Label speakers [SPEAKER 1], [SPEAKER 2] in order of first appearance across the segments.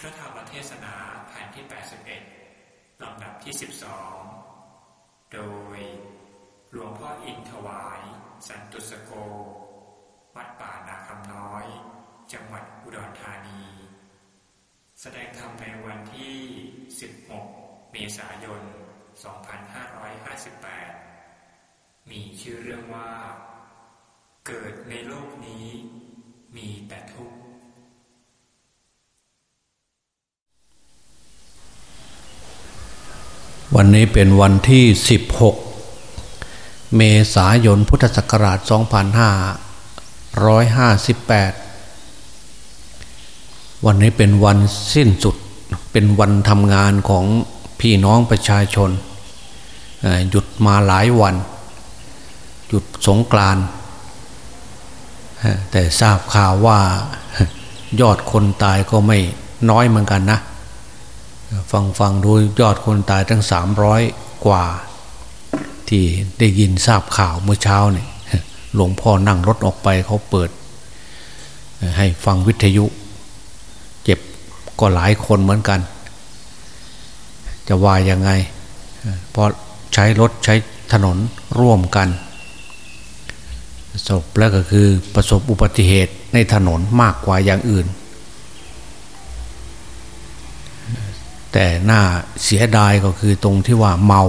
[SPEAKER 1] พระธรรมเทศนาแผ่นที่ 81 ลำดับที่ 12 โดย หลวงพ่ออินถวาย สันตุสโก วัดป่านาคำน้อย จังหวัดอุดรธานี แสดงธรรมในวันที่ 16 เมษายน 2558 มีชื่อเรื่องว่า เกิดในโลกนี้มีแต่ทุกข์
[SPEAKER 2] วันนี้เป็นวันที่ 16 เมษายนพุทธศักราช 2558 วันนี้เป็นวันสิ้นสุด เป็นวันทำงานของพี่น้องประชาชน หยุดมาหลายวัน หยุดสงกรานแต่ทราบข่าวว่ายอดคนตายก็ไม่น้อยเหมือนกันนะ ฟังฟังดูยอดคนตายทั้งสามร้อยกว่า ที่ได้ยินทราบข่าวเมื่อเช้าเนี่ยหลวงพ่อนั่งรถออกไปเขาเปิด ให้ฟังวิทยุ เจ็บก็หลายคนเหมือนกัน จะว่ายังไงเพราะใช้รถใช้ถนนร่วมกันศพแล้วก็คือประสบอุบัติเหตุในถนนมากกว่าอย่างอื่น แต่น่าเสียดายก็คือตรงที่ว่าเมา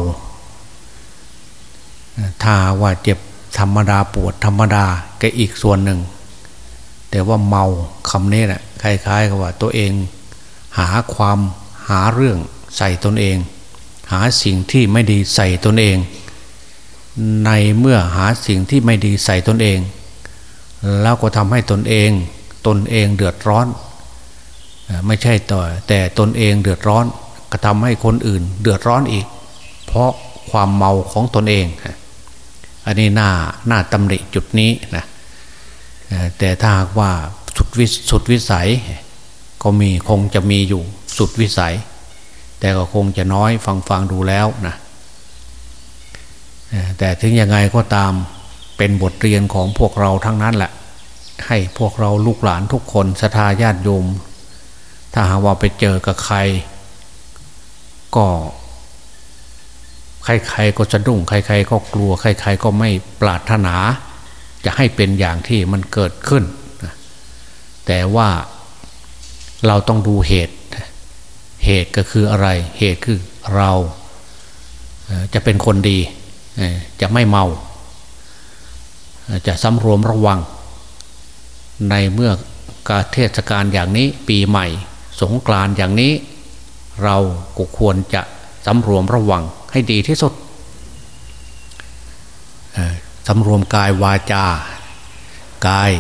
[SPEAKER 2] ถ้าว่าเจ็บธรรมดาปวดธรรมดาก็อีกส่วนหนึ่ง แต่ว่าเมาคำนี้แหละคล้ายๆกับว่าตัวเอง หาความหาเรื่องใส่ตนเอง หาสิ่งที่ไม่ดีใส่ตนเอง ในเมื่อหาสิ่งที่ไม่ดีใส่ตนเอง แล้วก็ทำให้ตนเอง ตนเองเดือดร้อน ไม่ใช่ต่อแต่ตนเองเดือดร้อนก็ทำให้คนอื่น เดือดร้อนอีก เพราะความเมาของตนเอง อันนี้หน่าหน่าตำหนิจุดนี้นะแต่ถ้าหากว่าสุดวิสุดวิสัย ก็มีคงจะมีอยู่สุดวิสัย แต่ก็คงจะน้อยฟังฟังดูแล้วนะแต่ถึงยังไงก็ตามเป็นบทเรียนของพวกเราทั้งนั้นแหละ ให้พวกเราลูกหลานทุกคนศรัทาญาติโยม ถ้าหากว่าไปเจอกับใคร ก็ ใครๆก็สะดุ้งใครๆก็กลัว ใครๆก็ไม่ปรารถนา จะให้เป็นอย่างที่มันเกิดขึ้น แต่ว่าเราต้องดูเหตุ เหตุก็คืออะไร เหตุคือเราจะเป็นคนดี จะไม่เมา จะสำรวมระวัง ในเมื่อการเทศกาลอย่างนี้ปีใหม่ สงกรานอย่างนี้ เราก็ควรจะสำรวมระวังให้ดีที่สุดสำรวมกายวาจา กาย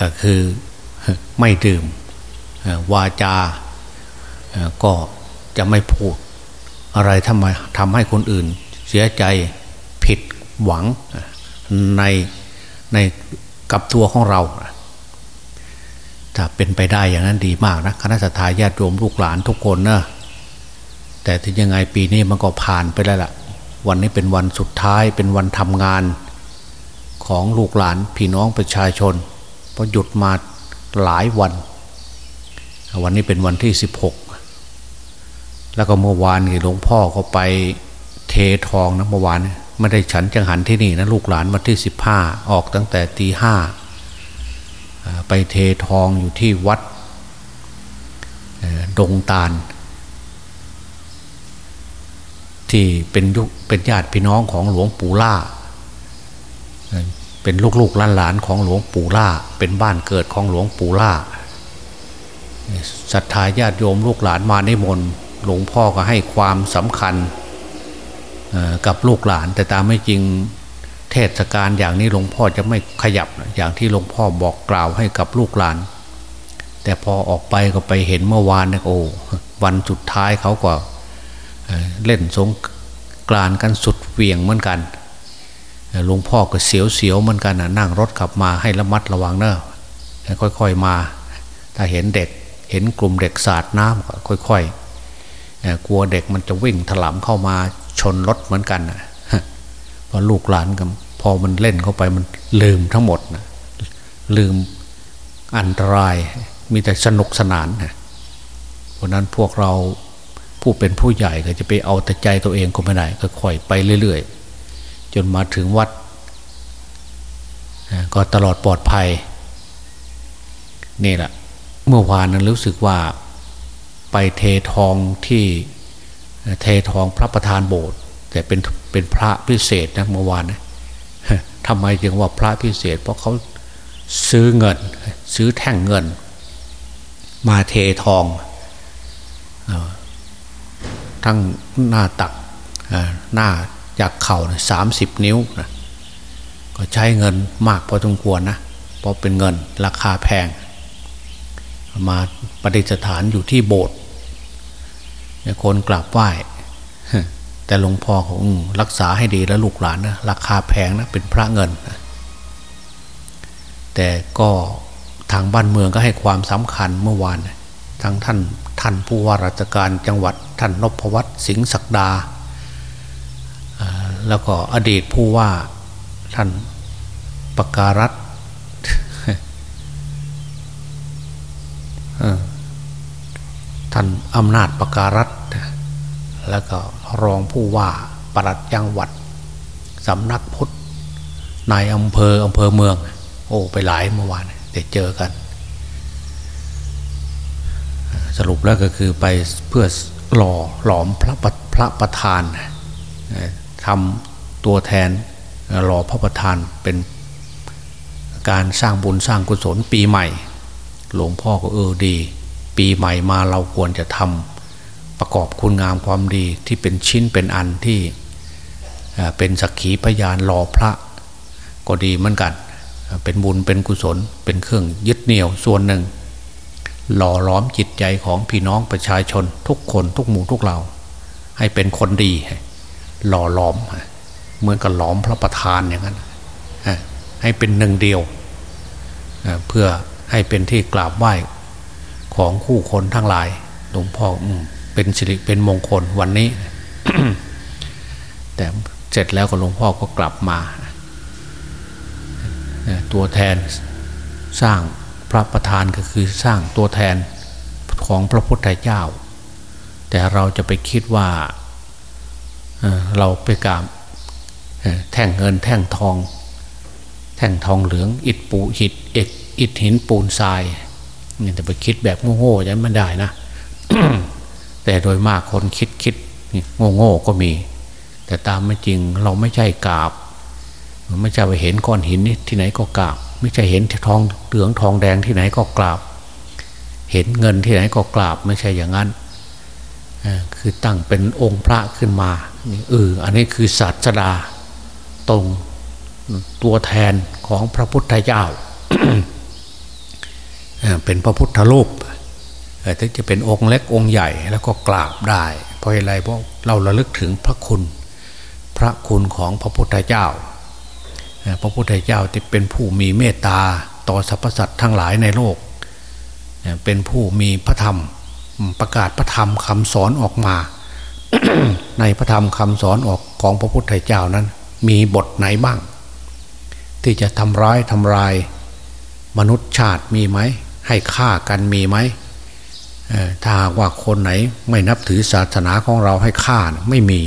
[SPEAKER 2] ก็คือไม่ดื่มวาจาก็จะไม่พูด อะไรทำไมทำให้คนอื่น เสียใจผิดหวังในในกับตัวของเรา ถ้าเป็นไปได้อย่างนั้นดีมากนะคณะสัตยาญาติโยมลูกหลานทุกคนนะแต่ถึงยังไงปีนี้มันก็ผ่านไปแล้วล่ะ วันนี้เป็นวันสุดท้ายเป็นวันทำงานของลูกหลานพี่น้องประชาชนเพราะหยุดมาหลายวัน วันนี้เป็นวันที่สิบหกแล้วก็เมื่อวานหลวงพ่อก็ไปเททองนะเมื่อวานไม่ได้ฉันจังหันที่นี่นะลูกหลานวันที่สิบห้าออกตั้งแต่ตีห้า ไปเททองอยู่ที่วัดดงตาล ที่เป็นยุเป็นญาติพี่น้องของหลวงปู่ล่า เป็นลูกๆหลานๆของหลวงปู่ล่า เป็นบ้านเกิดของหลวงปู่ล่าศรัทธาญาติโยมลูกหลานมาในมนหลวงพ่อก็ให้ความสำคัญกับลูกหลานแต่ตามไม่จริง เทศกาลอย่างนี้หลวงพ่อจะไม่ขยับอย่างที่หลวงพ่อบอกกล่าวให้กับลูกหลาน แต่พอออกไปก็ไปเห็นเมื่อวานนี่ยโอ้วันสุดท้ายเขาก็เล่นสงกรานกันสุดเวียงเหมือนกันหลวงพ่อก็เสียวๆเหมือนกันนะนั่งรถขับมาให้ระมัดระวังเนอะค่อยๆมา ถ้าเห็นเด็กเห็นกลุ่มเด็กสาดน้ำก็ค่อย ๆ กลัวเด็กมันจะวิ่งถลำเข้ามาชนรถเหมือนกันนะ พอลูกหลานกันพอมันเล่นเข้าไปมันลืมทั้งหมดนะลืมอันตราย มีแต่สนุกสนานนะเพราะนั้นพวกเราผู้เป็นผู้ใหญ่ก็จะไปเอาแต่ใจตัวเองก็ไม่ได้ก็ค่อยไปเรื่อย ๆ จนมาถึงวัด ก็ตลอดปลอดภัย นี่แหละเมื่อวานนั้นรู้สึกว่าไปเททองที่เททองพระประธานโบสถ์ แต่เป็นเป็นพระพิเศษนะเมื่อวานนะทำไมจึงว่าพระพิเศษ เพราะเขาซื้อเงิน ซื้อแท่งเงิน มาเททองทั้งหน้าตักหน้าจากเข่าสามสิบนิ้วนะก็ใช้เงินมากพอสมควรนะเพราะเป็นเงินราคาแพง มาประดิษฐานอยู่ที่โบสถ์คนกราบไหว้ แต่หลวงพ่อของรักษาให้ดีแล้วลูกหลานนะราคาแพงนะเป็นพระเงิน แต่ก็ทางบ้านเมืองก็ให้ความสำคัญเมื่อวานทั้งท่านท่านผู้ว่าราชการจังหวัดท่านนพวัตรสิงห์ศักดา แล้วก็อดีตผู้ว่าท่านปการัตท่านอำนาจปการัต แล้วก็รองผู้ว่าปลัดจังหวัดสำนักพุทธนายอำเภออำเภอเมือง โอ้ไปหลายเมื่อวานแต่เจอกัน สรุปแล้วก็คือไปเพื่อหล่อหลอมพระพระประธานทำตัวแทนหล่อพระประธานเป็นการสร้างบุญสร้างกุศลปีใหม่ หลวงพ่อก็เออดี ปีใหม่มาเราควรจะทำ ประกอบคุณงามความดีที่เป็นชิ้นเป็นอันที่เป็นสักขีพยานหล่อพระ ก็ดีเหมือนกัน เป็นบุญเป็นกุศล เป็นเครื่องยึดเหนี่ยวส่วนหนึ่ง หล่อล้อมจิตใจของพี่น้องประชาชนทุกคนทุกหมู่ทุกเราให้เป็นคนดี หล่อล้อมเหมือนกับล้อมพระประธานอย่างนั้นให้เป็นหนึ่งเดียว เพื่อให้เป็นที่กราบไหว้ของคู่คนทั้งหลายหลวงพ่อ เป็นสิริเป็นมงคลวันนี้ แต่เสร็จแล้วก็หลวงพ่อก็กลับมา ตัวแทนสร้างพระประธานก็คือสร้างตัวแทนของพระพุทธเจ้า แต่เราจะไปคิดว่าเราไปกราบแท่งเงินแท่งทอง แท่งทองเหลือง อิฐปูหิดเอกอิฐหินปูนทรายเนี่ยจะไปคิดแบบโง่ๆยังไม่ได้นะ แต่โดยมากคนคิดคิดโง่ๆก็มี แต่ตามไม่จริงเราไม่ใช่กราบไม่ใช่ไปเห็นก้อนหินที่ไหนก็กราบ ไม่ใช่เห็นทองเหลืองทองแดงที่ไหนก็กราบ เห็นเงินที่ไหนก็กราบ ไม่ใช่อย่างนั้นคือตั้งเป็นองค์พระขึ้นมาเอออันนี้คือศาสดาตรงตัวแทนของพระพุทธเจ้าเป็นพระพุทธรูป ถึงจะเป็นองค์เล็กองค์ใหญ่แล้วก็กราบได้ เพราะอะไรเพราะเราระลึกถึงพระคุณ พระคุณของพระพุทธเจ้า พระพุทธเจ้าที่เป็นผู้มีเมตตาต่อสรรพสัตว์ทั้งหลายในโลก เป็นผู้มีพระธรรมประกาศพระธรรมคำสอนออกมา ในพระธรรมคำสอนออกของพระพุทธเจ้านั้น มีบทไหนบ้าง ที่จะทำร้ายทำลายมนุษย์ชาติมีไหม ให้ฆ่ากันมีไหม ถ้าว่าคนไหนไม่นับถือศาสนาของเราให้ฆ่าไม่มี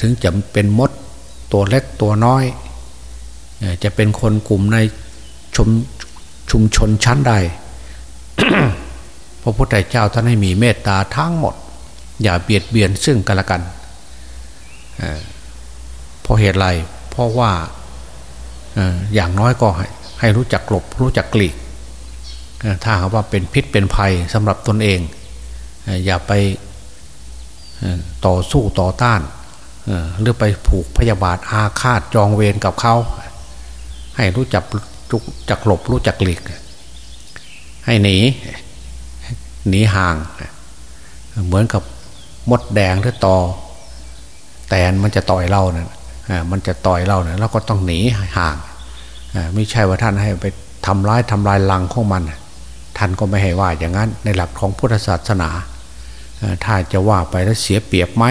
[SPEAKER 2] ถึงจะเป็นมดตัวเล็กตัวน้อย จะเป็นคนกลุ่มในชุมชุมชนชั้นใดพระพุทธเจ้าท่านให้มีเมตตาทั้งหมด อย่าเบียดเบียนซึ่งกันและกันเพราะเหตุไรเพราะว่าอย่างน้อยก็ให้ให้รู้จักหลบรู้จักกลีก ถ้าหากว่าเป็นพิษเป็นภัยสำหรับตนเอง อย่าไปต่อสู้ต่อต้านหรือไปผูกพยาบาทอาฆาตจองเวรกับเขา ให้รู้จักจักหลบรู้จักหลีก ให้หนี หนีห่าง เหมือนกับมดแดงหรือตอแตนมันจะต่อยเราเนี่ยมันจะต่อยเราเนี่ยเราก็ต้องหนีห่างไม่ใช่ว่าท่านให้ไปทำร้ายทำลายลังของมัน ท่านก็ไม่ให้ว่าอย่างนั้นในหลักของพุทธศาสนาถ้าจะว่าไปแล้วเสียเปรียบไหม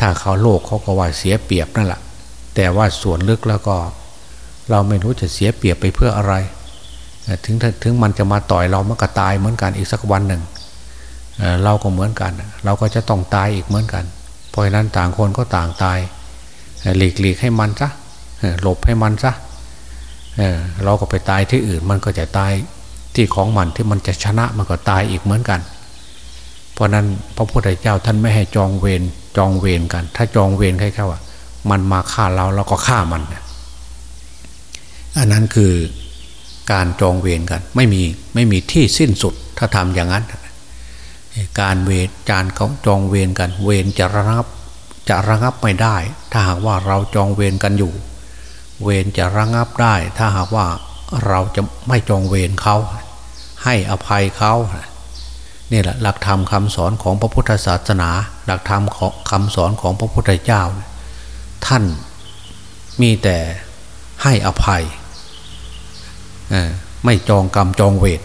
[SPEAKER 2] ถ้าเขาโลกเขาก็ว่าเสียเปรียบนั่นแหละแต่ว่าส่วนลึกแล้วก็ เราไม่รู้จะเสียเปรียบไปเพื่ออะไร ถึงถึงมันจะมาต่อยเรามันก็ตายเหมือนกันอีกสักวันหนึ่งเราก็เหมือนกัน เราก็จะต้องตายอีกเหมือนกัน เพราะฉะนั้นต่างคนก็ต่างตายหลีกหลีกให้มันซะหลบให้มันซะเราก็ไปตายที่อื่นมันก็จะตาย ที่ของมันที่มันจะชนะมันก็ตายอีกเหมือนกัน เพราะนั้นพระพุทธเจ้าท่านไม่ให้จองเวรจองเวรกัน ถ้าจองเวรใครเขาว่า มันมาฆ่าเราเราก็ฆ่ามันอันนั้นคือการจองเวรกัน ไม่มีไม่มีที่สิ้นสุดถ้าทำอย่างนั้น การเวรจานเขาจองเวรกัน เวรจะระงับจะระงับไม่ได้ ถ้าหากว่าเราจองเวรกันอยู่ เวรจะระงับได้ ถ้าหากว่า เราจะไม่จองเวรเขา ให้อภัยเขานี่แหละหลักธรรมคำสอนของพระพุทธศาสนา หลักธรรมของคำสอนของพระพุทธเจ้า ท่านมีแต่ให้อภัยไม่จองกรรมจองเวร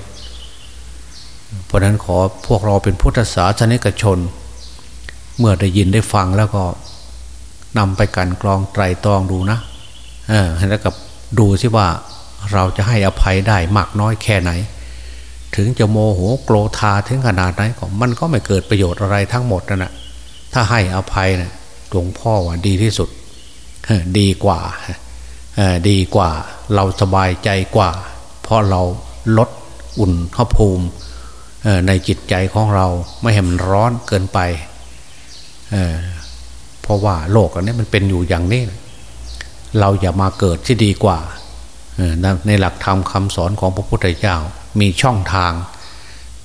[SPEAKER 2] เพราะนั้นขอพวกเราเป็นพุทธศาสนิกชน เมื่อได้ยินได้ฟังแล้วก็นำไปกันกรองไตรตรองดูนะ แล้วก็ดูสิว่า เราจะให้อภัยได้มากน้อยแค่ไหน ถึงจะโมโหโกรธาถึงขนาดไหนก็มันก็ไม่เกิดประโยชน์อะไรทั้งหมดนะ่ะถ้าให้อภัยนะหลวงพ่อว่าดีที่สุดดีกว่าดีกว่าเราสบายใจกว่า เพราะเราลดอุ่นข้าภูมิในจิตใจของเราไม่ให้มันร้อนเกินไปเเพราะว่าโลกอันนี้มันเป็นอยู่อย่างนี้ เราอย่ามาเกิดที่ดีกว่า ในหลักธรรมคำสอนของพระพุทธเจ้ามีช่องทาง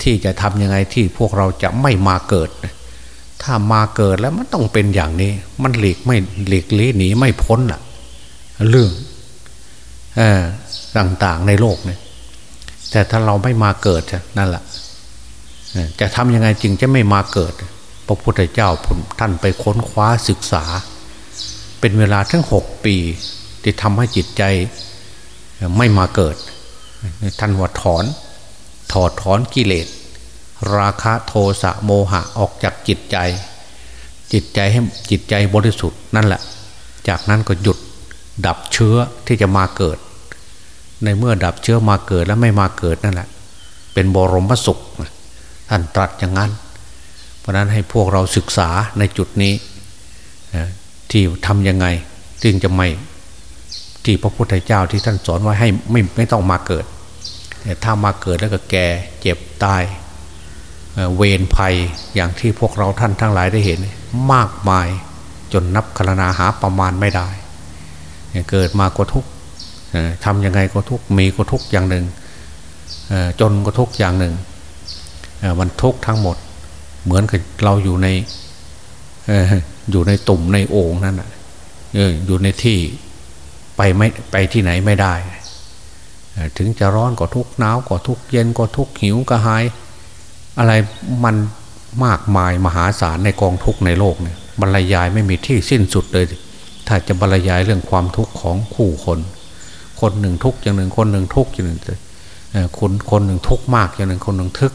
[SPEAKER 2] ที่จะทำยังไงที่พวกเราจะไม่มาเกิด ถ้ามาเกิดแล้วมันต้องเป็นอย่างนี้ มันหลีกไม่หลีกลี้หนีไม่พ้นล่ะ เรื่องต่างๆในโลกเนี่ยแต่ถ้าเราไม่มาเกิดนั่นแหละจะทำยังไงจึงจะไม่มาเกิด พระพุทธเจ้าท่านไปค้นคว้าศึกษา เป็นเวลาทั้งหกปี ที่ทำให้จิตใจ ไม่มาเกิดท่านว่าถอน ถอดถอนกิเลส ราคะโทสะโมหะออกจากจิตใจ จิตใจให้จิตใจบริสุทธิ์นั่นแหละ จากนั้นก็หยุดดับเชื้อที่จะมาเกิด ในเมื่อดับเชื้อมาเกิดแล้วไม่มาเกิดนั่นแหละ เป็นบรมสุขท่านตรัสอย่างนั้น เพราะนั้นให้พวกเราศึกษาในจุดนี้ที่ทำยังไงจึงจะไม่ ที่พระพุทธเจ้าที่ท่านสอนไว้ให้ไม่ไม่ต้องมาเกิดแต่ถ้ามาเกิดแล้วก็แก่เจ็บตายเวรภัยอย่างที่พวกเราท่านทั้งหลายได้เห็น มากมายจนนับคลนาหาประมาณไม่ได้ เกิดมาก็ทุกทำยังไงก็ทุกมีก็ทุกอย่างหนึ่งจนก็ทุกอย่างหนึ่งมันทุกทั้งหมด เหมือนกับเราอยู่ในอยู่ในตุ่มในโอ่งนั่นอยู่ในที่ ไปไม่ไปที่ไหนไม่ได้ ถึงจะร้อนก็ทุกหนาวก็ทุกเย็นก็ทุกหิวก็หาย อะไรมันมากมายมหาศาลในกองทุกในโลกเนี่ยบรรยายไม่มีที่สิ้นสุดเลย ถ้าจะบรรยายเรื่องความทุกข์ของคู่คน คนหนึ่งทุกอย่างหนึ่งคนหนึ่งทุกอย่างหนึ่งคนคนหนึ่งทุกมากอย่างหนึ่งคนหนึ่งทึก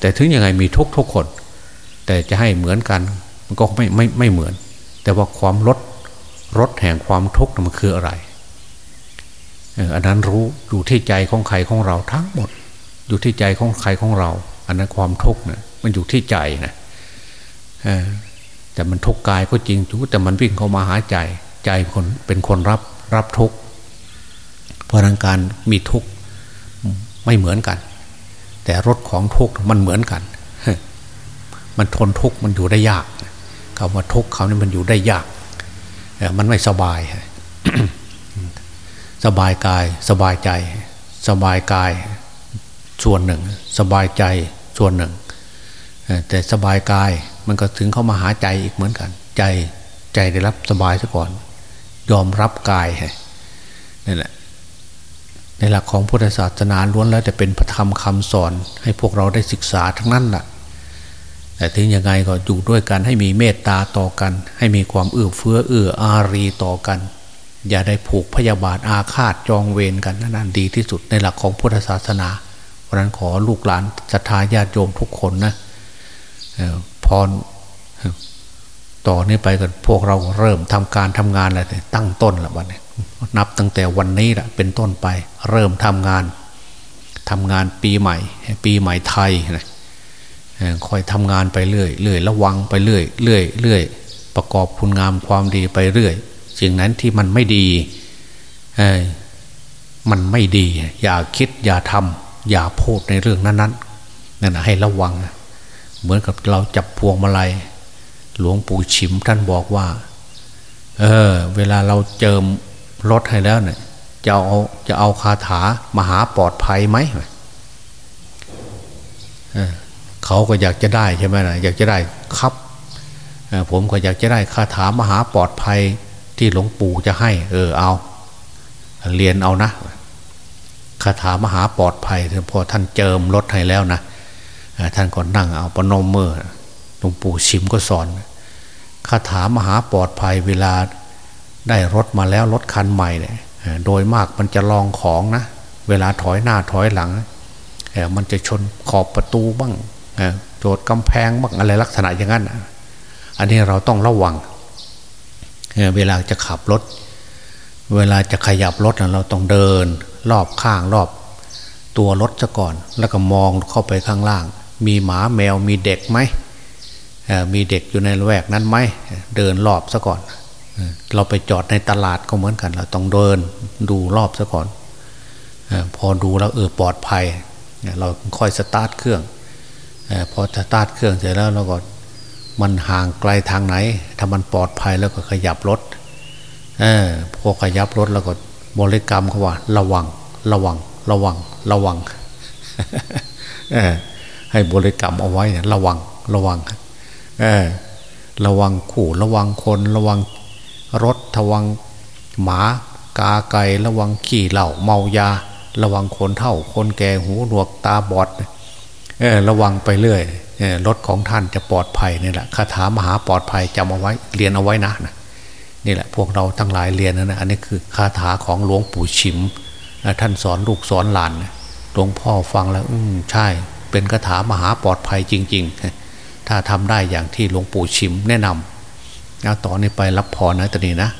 [SPEAKER 2] แต่ถึงยังไงมีทุกทุกคน แต่จะให้เหมือนกันมันก็ไม่ไม่ไม่เหมือน แต่ว่าความลด รสแห่งความทุกข์มันคืออะไรอันนั้นรู้อยู่ที่ใจของใครของเราทั้งหมด อยู่ที่ใจของใครของเรา อันนั้นความทุกข์เนี่ยมันอยู่ที่ใจนะแต่มันทุกข์กายก็จริงจูแต่มันวิ่งเข้ามาหาใจ ใจคนเป็นคนรับรับทุกข์เพราะนั้นการมีทุกข์ไม่เหมือนกัน แต่รสของทุกข์มันเหมือนกัน มันทนทุกข์มันอยู่ได้ยากคำว่าทุกข์เขานี่มันอยู่ได้ยาก มันไม่สบาย สบายกายสบายใจ สบายกายส่วนหนึ่ง สบายใจส่วนหนึ่ง แต่สบายกายมันก็ถึงเข้ามาหาใจอีกเหมือนกัน ใจใจได้รับสบายซะก่อน ยอมรับกายนี่แหละในหลักของพุทธศาสนาล้วนแล้วจะเป็นพระธรรมคำสอนให้พวกเราได้ศึกษาทั้งนั้นแหละ แต่ถึงยังไงก็อยู่ด้วยกันให้มีเมตตาต่อกัน ให้มีความเอื้อเฟื้อเอื้ออารีต่อกัน อย่าได้ผูกพยาบาทอาฆาตจองเวรกันนั่นดีที่สุดในหลักของพุทธศาสนา เพราะนั้นขอลูกหลานศรัทธาญาติโยมทุกคนนะพรต่อนนี้ไปกันพวกเราเริ่มทำการทำงานแล้วตั้งต้นละวันนี้นับตั้งแต่วันนี้แหละเป็นต้นไป เริ่มทำงานทำงานปีใหม่ ปีใหม่ไทยนะ คอยทำงานไปเรื่อยเรื่อยระวังไปเรื่อยเรื่อยเรื่อยประกอบคุณงามความดีไปเรื่อยสิ่งนั้นที่มันไม่ดีมันไม่ดี อย่าคิดอย่าทำอย่าพูดในเรื่องนั้นๆนั่นให้ระวัง เหมือนกับเราจับพวงมาลัย หลวงปู่ฉิมท่านบอกว่า เออ เวลาเราเจิมรถให้แล้วเนี่ยจะเอาจะเอาคาถามหาปลอดภัยไหม เขาก็อยากจะได้ใช่ไหมนะอยากจะได้ครับผมก็อยากจะได้คาถามหาปลอดภัยที่หลวงปู่จะให้ เออเอา เรียนเอานะคาถามหาปลอดภัยพอท่านเจิมรถให้แล้วนะท่านก็นั่งเอาปนมมือหลวงปู่ชิมก็สอนคาถามหาปลอดภัยเวลาได้รถมาแล้วรถคันใหม่เนี่ยโดยมากมันจะลองของนะ เวลาถอยหน้าถอยหลังมันจะชนขอบประตูบ้าง โจดกำแพงบ้างอะไรลักษณะอย่างนั้นอันนี้เราต้องระวังเวลาจะขับรถ เวลาจะขยับรถเราต้องเดิน รอบข้างรอบ ตัวรถซะก่อน แล้วก็มองเข้าไปข้างล่าง มีหมาแมวมีเด็กไหมมีเด็กอยู่ในแวกนั้นไหมเดินรอบซะก่อน เราไปจอดในตลาดก็เหมือนกัน เราต้องเดินดูรอบซะก่อน พอดูแล้วเออปลอดภัย เราค่อยสตาร์ทเครื่อง พอสตาร์ทเครื่องเสร็จแล้วเราก็มันห่างไกลทางไหน ถ้ามันปลอดภัยแล้วก็ขยับรถอพอขยับรถแล้วก็บริกรรมเขาว่า ระวัง ระวัง ระวัง ระวังให้บริกรรมเอาไว้ระวัง ระวังระวังขู่ระวังคนระวังรถระวังหมากาไก่ระวังขี่เหล่าเมายา ระวังคนเท่าคนแก่หูหนวกตาบอดเระวังไปเรื่อยรถของท่านจะปลอดภัยนี่แหละคาถามหาปลอดภัยจำเอาไว้เรียนเอาไว้นะนะนี่แหละพวกเราทั้งหลายเรียนนะนะอันนี้คือคาถาของหลวงปู่ฉิมท่านสอนลูกสอนหลานหลวงพ่อฟังแล้วอืมใช่ เป็นคาถามหาปลอดภัยจริง ๆ ถ้าทำได้อย่างที่หลวงปู่ฉิมแนะนำเอาต่อนนี้ไปรับพรนะตอนนี้นะ